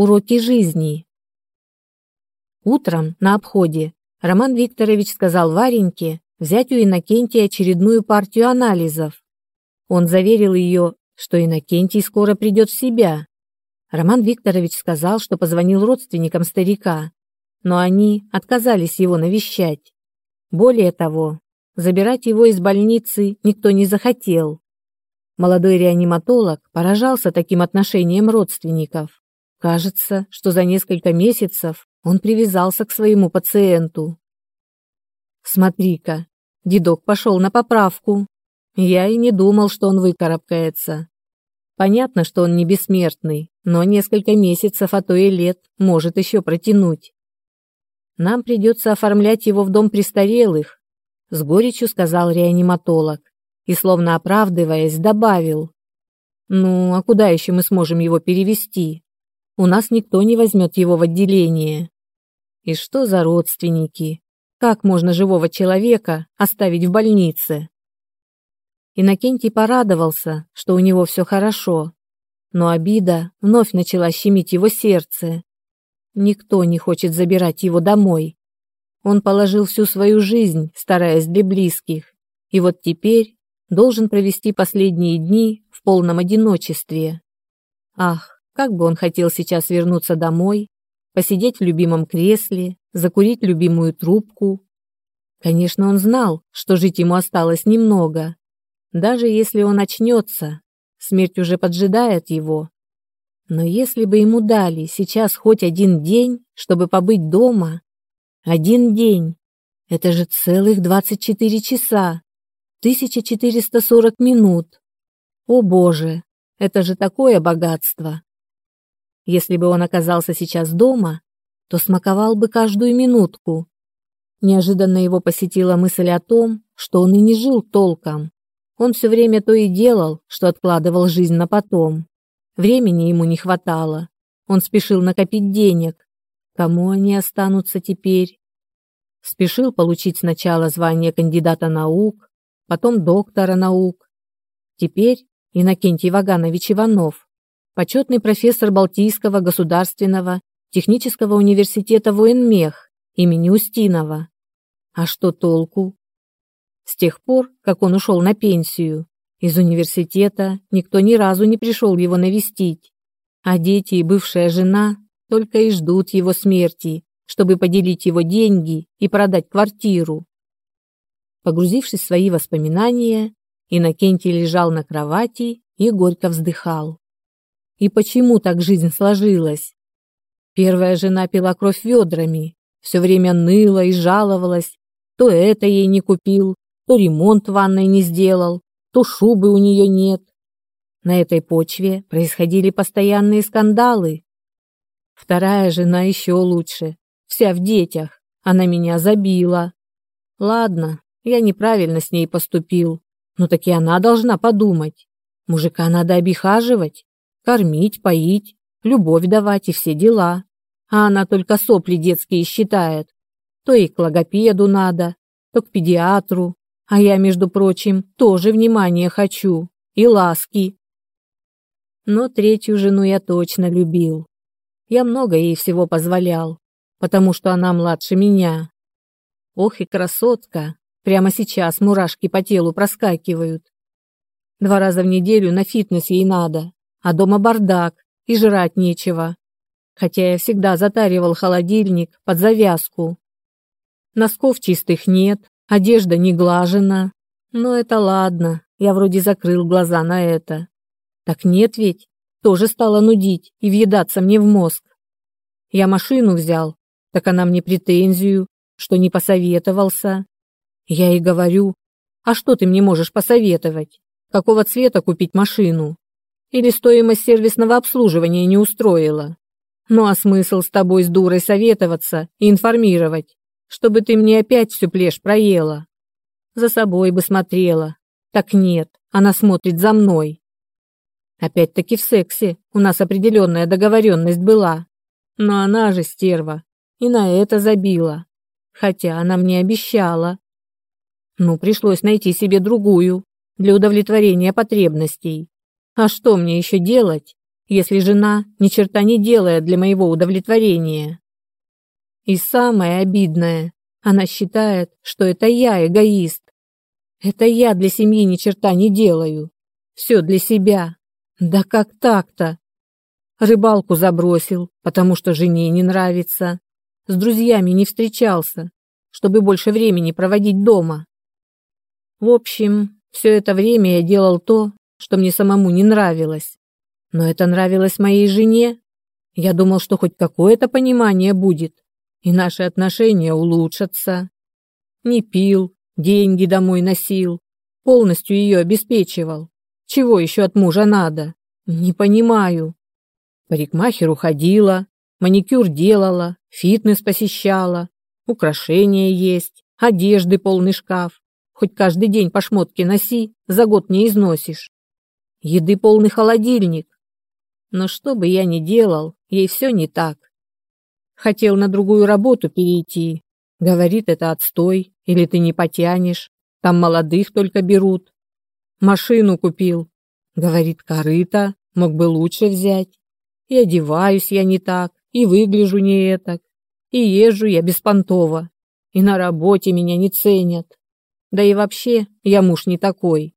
уроки жизни. Утром на обходе Роман Викторович сказал Вареньке взять у Иннокентия очередную партию анализов. Он заверил ее, что Иннокентий скоро придет в себя. Роман Викторович сказал, что позвонил родственникам старика, но они отказались его навещать. Более того, забирать его из больницы никто не захотел. Молодой реаниматолог поражался таким отношением родственников. Кажется, что за несколько месяцев он привязался к своему пациенту. Смотри-ка, дедок пошел на поправку. Я и не думал, что он выкарабкается. Понятно, что он не бессмертный, но несколько месяцев, а то и лет может еще протянуть. Нам придется оформлять его в дом престарелых, с горечью сказал реаниматолог и, словно оправдываясь, добавил. Ну, а куда еще мы сможем его перевести? У нас никто не возьмет его в отделение. И что за родственники? Как можно живого человека оставить в больнице? Иннокентий порадовался, что у него все хорошо, но обида вновь начала щемить его сердце. Никто не хочет забирать его домой. Он положил всю свою жизнь, стараясь для близких, и вот теперь должен провести последние дни в полном одиночестве. Ах, как бы он хотел сейчас вернуться домой, посидеть в любимом кресле, закурить любимую трубку. Конечно, он знал, что жить ему осталось немного, даже если он очнется, смерть уже поджидает его. Но если бы ему дали сейчас хоть один день, чтобы побыть дома, один день, это же целых 24 часа, 1440 минут. О боже, это же такое богатство. Если бы он оказался сейчас дома, то смаковал бы каждую минутку. Неожиданно его посетила мысль о том, что он и не жил толком, он все время то и делал, что откладывал жизнь на потом. Времени ему не хватало. Он спешил накопить денег. Кому они останутся теперь? Спешил получить сначала звание кандидата наук, потом доктора наук. Теперь Иннокентий Ваганович Иванов, почетный профессор Балтийского государственного технического университета военмех имени Устинова. А что толку? С тех пор, как он ушел на пенсию, из университета никто ни разу не пришел его навестить, а дети и бывшая жена только и ждут его смерти, чтобы поделить его деньги и продать квартиру. Погрузившись в свои воспоминания, Иннокентий лежал на кровати и горько вздыхал. И почему так жизнь сложилась? Первая жена пила кровь ведрами, все время ныла и жаловалась, то это ей не купил, то ремонт в ванной не сделал, то шубы у нее нет. На этой почве происходили постоянные скандалы. Вторая жена еще лучше, вся в детях, она меня забила. Ладно, я неправильно с ней поступил, но так и она должна подумать. Мужика надо обихаживать, кормить, поить, любовь давать и все дела. А она только сопли детские считает. То и к логопеду надо, то к педиатру, а я, между прочим, тоже внимания хочу и ласки. Но третью жену я точно любил. Я много ей всего позволял, потому что она младше меня. Ох и красотка, прямо сейчас мурашки по телу проскакивают. Два раза в неделю на фитнес ей надо, а дома бардак и жрать нечего. Хотя я всегда затаривал холодильник под завязку. Носков чистых нет, Одежда не глажена. Но это ладно, я вроде закрыл глаза на это. Так нет ведь, тоже стало нудить и въедаться мне в мозг. Я машину взял, так она мне претензию, что не посоветовался. Я ей говорю, а что ты мне можешь посоветовать? Какого цвета купить машину? Или стоимость сервисного обслуживания не устроила? Ну а смысл с тобой с дурой советоваться и информировать? чтобы ты мне опять всю плешь проела. За собой бы смотрела. Так нет, она смотрит за мной. Опять-таки в сексе у нас определенная договоренность была. Но она же стерва, и на это забила. Хотя она мне обещала. Ну, пришлось найти себе другую, для удовлетворения потребностей. А что мне еще делать, если жена ни черта не делает для моего удовлетворения? И самое обидное, она считает, что это я эгоист. Это я для семьи ни черта не делаю. Все для себя. Да как так-то? Рыбалку забросил, потому что жене не нравится. С друзьями не встречался, чтобы больше времени проводить дома. В общем, все это время я делал то, что мне самому не нравилось. Но это нравилось моей жене. Я думал, что хоть какое-то понимание будет, и наши отношения улучшатся. Не пил, деньги домой носил, полностью ее обеспечивал. Чего еще от мужа надо? Не понимаю. Парикмахер уходила, маникюр делала, фитнес посещала, украшения есть, одежды полный шкаф. Хоть каждый день по шмотке носи, за год не износишь. Еды полный холодильник. Но что бы я ни делал, ей все не так. Хотел на другую работу перейти. Говорит, это отстой, или ты не потянешь. Там молодых только берут. Машину купил. Говорит, корыто, мог бы лучше взять. И одеваюсь я не так, и выгляжу не этак. И езжу я беспонтово. И на работе меня не ценят. Да и вообще, я муж не такой.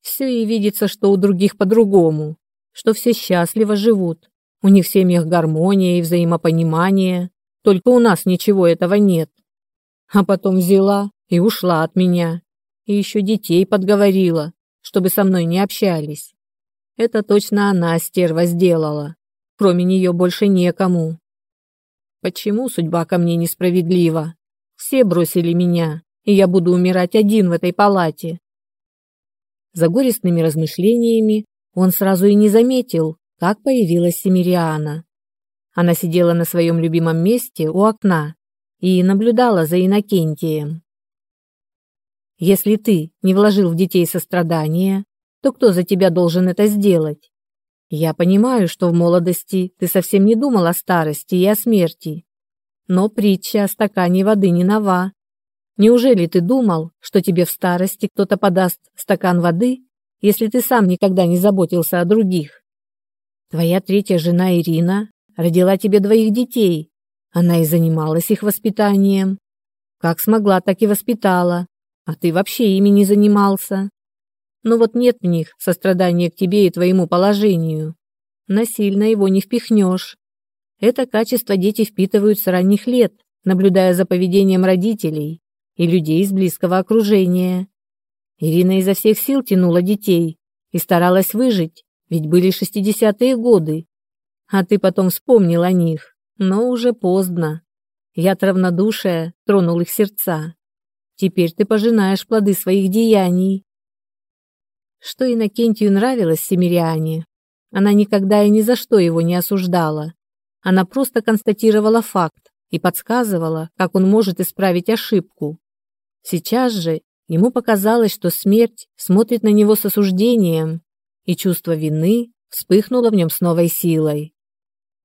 Все и видится, что у других по-другому, что все счастливо живут. У них в семьях гармония и взаимопонимание, только у нас ничего этого нет. А потом взяла и ушла от меня. И еще детей подговорила, чтобы со мной не общались. Это точно она, стерва, сделала. Кроме нее больше некому. Почему судьба ко мне несправедлива? Все бросили меня, и я буду умирать один в этой палате. За горестными размышлениями он сразу и не заметил, как появилась Семириана. Она сидела на своем любимом месте у окна и наблюдала за Иннокентием. «Если ты не вложил в детей сострадание, то кто за тебя должен это сделать? Я понимаю, что в молодости ты совсем не думал о старости и о смерти, но притча о стакане воды не нова. Неужели ты думал, что тебе в старости кто-то подаст стакан воды, если ты сам никогда не заботился о других? Твоя третья жена Ирина родила тебе двоих детей. Она и занималась их воспитанием. Как смогла, так и воспитала. А ты вообще ими не занимался. Но вот нет в них сострадания к тебе и твоему положению. Насильно его не впихнешь. Это качество дети впитывают с ранних лет, наблюдая за поведением родителей и людей из близкого окружения. Ирина изо всех сил тянула детей и старалась выжить, ведь были шестидесятые годы. А ты потом вспомнил о них, но уже поздно. Яд равнодушия тронул их сердца. Теперь ты пожинаешь плоды своих деяний. Что Иннокентию нравилось Семириане, она никогда и ни за что его не осуждала. Она просто констатировала факт и подсказывала, как он может исправить ошибку. Сейчас же ему показалось, что смерть смотрит на него с осуждением, и чувство вины вспыхнуло в нем с новой силой.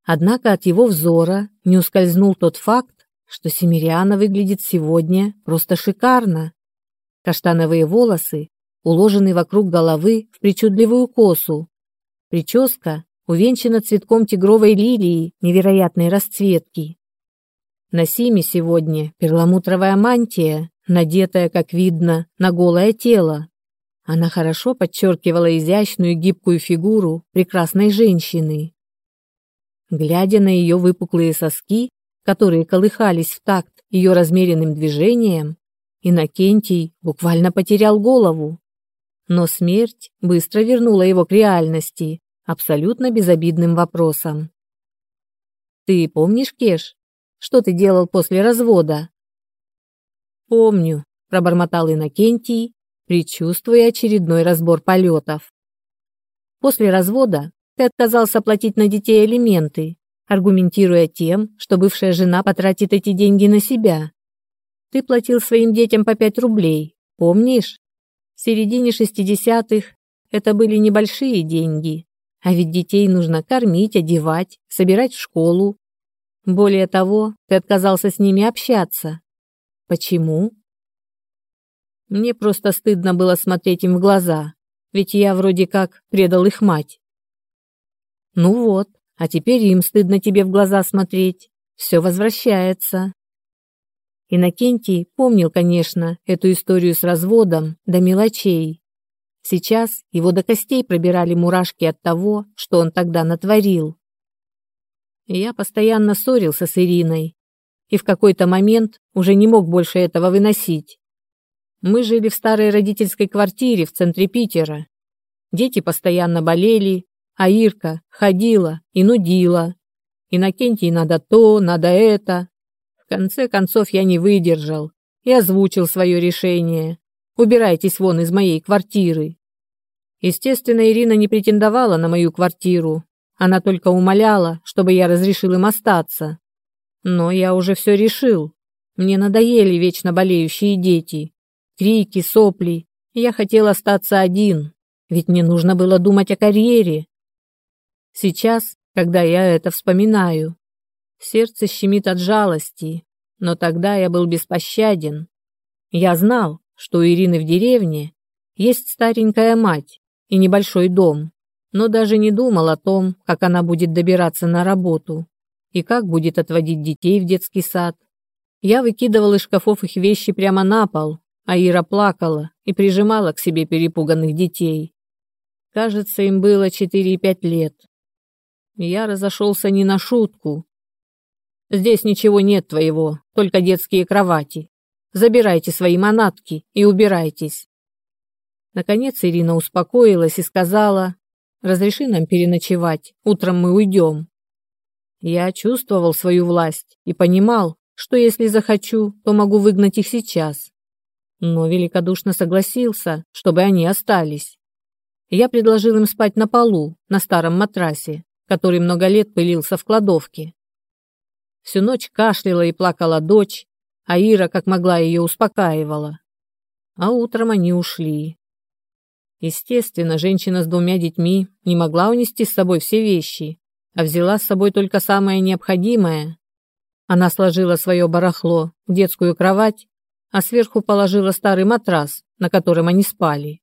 Однако от его взора не ускользнул тот факт, что Семириана выглядит сегодня просто шикарно. Каштановые волосы уложены вокруг головы в причудливую косу. Прическа увенчана цветком тигровой лилии невероятной расцветки. На Симе сегодня перламутровая мантия, надетая, как видно, на голое тело. Она хорошо подчеркивала изящную гибкую фигуру прекрасной женщины. Глядя на ее выпуклые соски, которые колыхались в такт ее размеренным движением, Иннокентий буквально потерял голову. Но смерть быстро вернула его к реальности, абсолютно безобидным вопросом. «Ты помнишь, Кеш, что ты делал после развода?» «Помню», – пробормотал Иннокентий, предчувствуя очередной разбор полетов. «После развода ты отказался платить на детей алименты, аргументируя тем, что бывшая жена потратит эти деньги на себя. Ты платил своим детям по 5 рублей, помнишь? В середине 60-х это были небольшие деньги, а ведь детей нужно кормить, одевать, собирать в школу, более того, ты отказался с ними общаться. Почему? Мне просто стыдно было смотреть им в глаза, ведь я вроде как предал их мать. Ну вот, а теперь им стыдно тебе в глаза смотреть. Все возвращается. Иннокентий помнил, конечно, эту историю с разводом до мелочей. Сейчас его до костей пробирали мурашки от того, что он тогда натворил. Я постоянно ссорился с Ириной и в какой-то момент уже не мог больше этого выносить. Мы жили в старой родительской квартире в центре Питера. Дети постоянно болели, а Ирка ходила и нудила. Иннокентий надо то, надо это. В конце концов я не выдержал и озвучил свое решение. Убирайтесь вон из моей квартиры. Естественно, Ирина не претендовала на мою квартиру. Она только умоляла, чтобы я разрешил им остаться. Но я уже все решил. Мне надоели вечно болеющие дети. Крики, сопли. Я хотел остаться один, ведь мне нужно было думать о карьере. Сейчас, когда я это вспоминаю, сердце щемит от жалости, но тогда я был беспощаден. Я знал, что у Ирины в деревне есть старенькая мать и небольшой дом, но даже не думал о том, как она будет добираться на работу и как будет отводить детей в детский сад. Я выкидывал из шкафов их вещи прямо на пол, а Ира плакала и прижимала к себе перепуганных детей. Кажется, им было 4-5 лет. Я разошелся не на шутку. «Здесь ничего нет твоего, только детские кровати. Забирайте свои манатки и убирайтесь». Наконец Ирина успокоилась и сказала, «Разреши нам переночевать, утром мы уйдем». Я чувствовал свою власть и понимал, что если захочу, то могу выгнать их сейчас. Но великодушно согласился, чтобы они остались. Я предложил им спать на полу, на старом матрасе, который много лет пылился в кладовке. Всю ночь кашляла и плакала дочь, а Ира, как могла, ее успокаивала. А утром они ушли. Естественно, женщина с двумя детьми не могла унести с собой все вещи, а взяла с собой только самое необходимое. Она сложила свое барахло в детскую кровать, а сверху положила старый матрас, на котором они спали.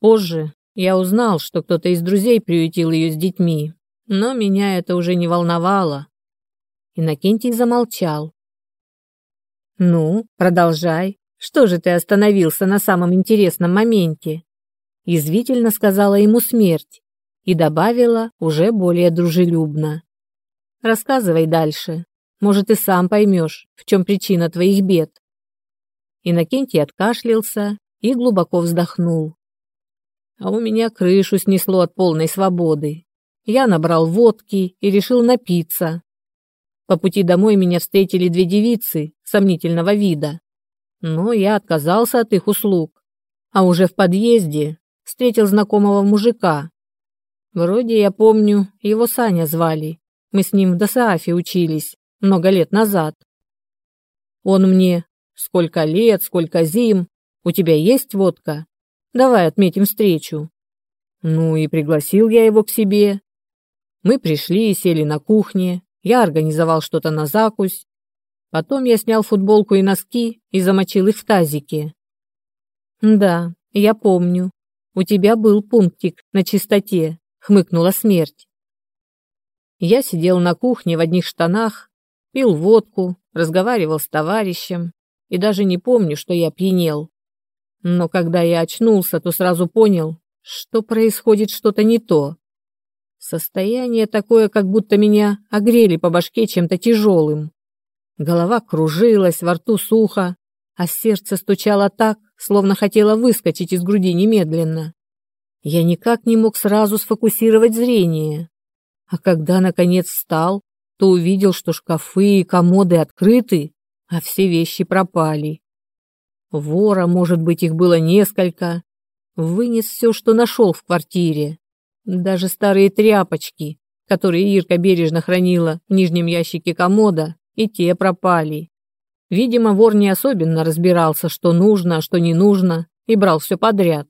Позже я узнал, что кто-то из друзей приютил ее с детьми, но меня это уже не волновало. Иннокентий замолчал. «Ну, продолжай. Что же ты остановился на самом интересном моменте?» Язвительно сказала ему смерть, и добавила уже более дружелюбно. «Рассказывай дальше. Может, и сам поймешь, в чем причина твоих бед». Иннокентий откашлялся и глубоко вздохнул. А у меня крышу снесло от полной свободы. Я набрал водки и решил напиться. По пути домой меня встретили две девицы сомнительного вида. Но я отказался от их услуг. А уже в подъезде встретил знакомого мужика, Вроде я помню, его Саня звали. Мы с ним в Досаафе учились много лет назад. Он мне «Сколько лет, сколько зим? У тебя есть водка? Давай отметим встречу». Ну и пригласил я его к себе. Мы пришли и сели на кухне. Я организовал что-то на закусь. Потом я снял футболку и носки и замочил их в тазике. Да, я помню. У тебя был пунктик на чистоте хмыкнула смерть. Я сидел на кухне в одних штанах, пил водку, разговаривал с товарищем и даже не помню, что я пьянел. Но когда я очнулся, то сразу понял, что происходит что-то не то. Состояние такое, как будто меня огрели по башке чем-то тяжелым. Голова кружилась, во рту сухо, а сердце стучало так, словно хотело выскочить из груди немедленно. Я никак не мог сразу сфокусировать зрение. А когда, наконец, встал, то увидел, что шкафы и комоды открыты, а все вещи пропали. Вора, может быть, их было несколько. Вынес все, что нашел в квартире. Даже старые тряпочки, которые Ирка бережно хранила в нижнем ящике комода, и те пропали. Видимо, вор не особенно разбирался, что нужно, а что не нужно, и брал все подряд.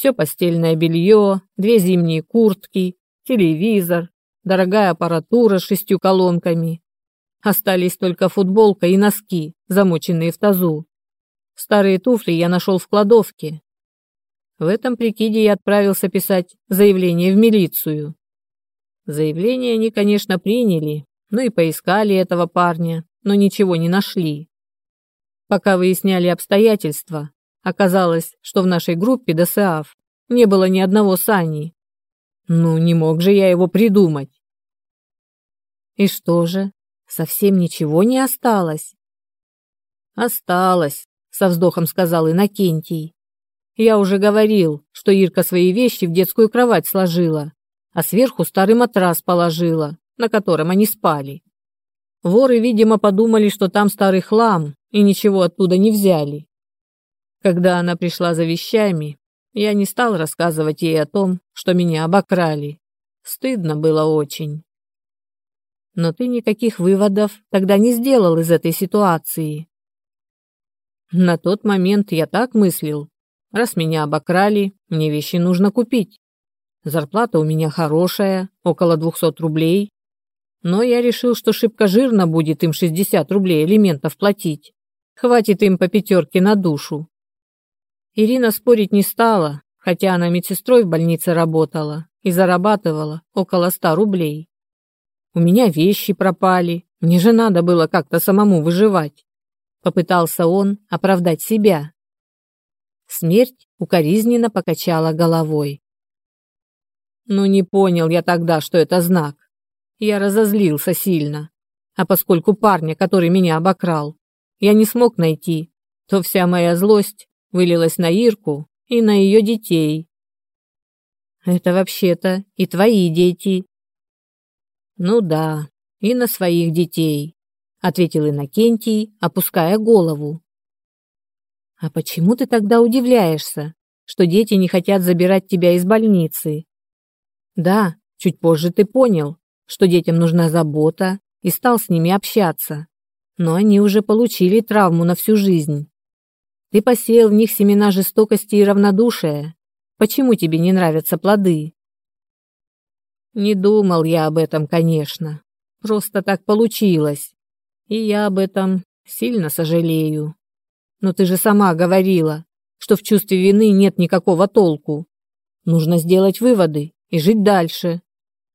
Все постельное белье, две зимние куртки, телевизор, дорогая аппаратура с шестью колонками. Остались только футболка и носки, замоченные в тазу. Старые туфли я нашел в кладовке. В этом прикиде я отправился писать заявление в милицию. Заявление они, конечно, приняли, ну и поискали этого парня, но ничего не нашли. Пока выясняли обстоятельства, оказалось, что в нашей группе ДСАФ не было ни одного Сани. Ну, не мог же я его придумать. И что же, совсем ничего не осталось? Осталось, со вздохом сказал Иннокентий. Я уже говорил, что Ирка свои вещи в детскую кровать сложила, а сверху старый матрас положила, на котором они спали. Воры, видимо, подумали, что там старый хлам, и ничего оттуда не взяли. Когда она пришла за вещами, я не стал рассказывать ей о том, что меня обокрали. Стыдно было очень. Но ты никаких выводов тогда не сделал из этой ситуации. На тот момент я так мыслил. Раз меня обокрали, мне вещи нужно купить. Зарплата у меня хорошая, около 200 рублей, но я решил, что шибко жирно будет им 60 рублей элементов платить. Хватит им по пятерке на душу. Ирина спорить не стала, хотя она медсестрой в больнице работала и зарабатывала около 100 рублей. У меня вещи пропали, мне же надо было как-то самому выживать. Попытался он оправдать себя. Смерть укоризненно покачала головой. Ну не понял я тогда, что это знак. Я разозлился сильно. А поскольку парня, который меня обокрал, я не смог найти, то вся моя злость вылилась на Ирку и на ее детей. Это вообще-то и твои дети. Ну да, и на своих детей, ответил Иннокентий, опуская голову. А почему ты тогда удивляешься, что дети не хотят забирать тебя из больницы? Да, чуть позже ты понял, что детям нужна забота, и стал с ними общаться. Но они уже получили травму на всю жизнь. Ты посеял в них семена жестокости и равнодушия. Почему тебе не нравятся плоды? Не думал я об этом, конечно. Просто так получилось. И я об этом сильно сожалею. Но ты же сама говорила, что в чувстве вины нет никакого толку. Нужно сделать выводы и жить дальше.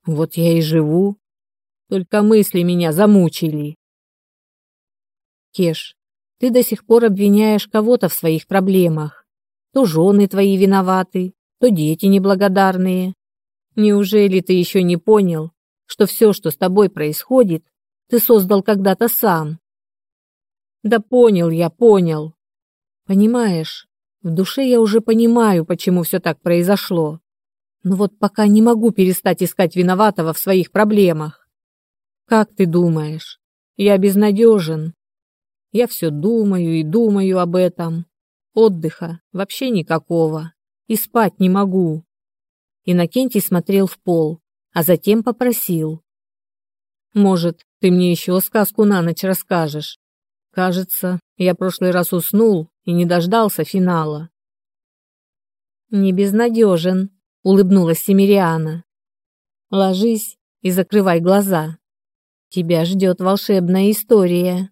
Вот я и живу. Только мысли меня замучили. Кеш, ты до сих пор обвиняешь кого-то в своих проблемах. То жены твои виноваты, то дети неблагодарные. Неужели ты еще не понял, что все, что с тобой происходит, ты создал когда-то сам? Да понял я, понял. Понимаешь, в душе я уже понимаю, почему все так произошло но вот пока не могу перестать искать виноватого в своих проблемах. Как ты думаешь, я безнадежен? Я все думаю и думаю об этом. Отдыха вообще никакого. И спать не могу. Иннокентий смотрел в пол, а затем попросил. Может, ты мне еще сказку на ночь расскажешь? Кажется, я прошлый раз уснул и не дождался финала. Не безнадежен, улыбнулась Семириана. Ложись и закрывай глаза. Тебя ждет волшебная история.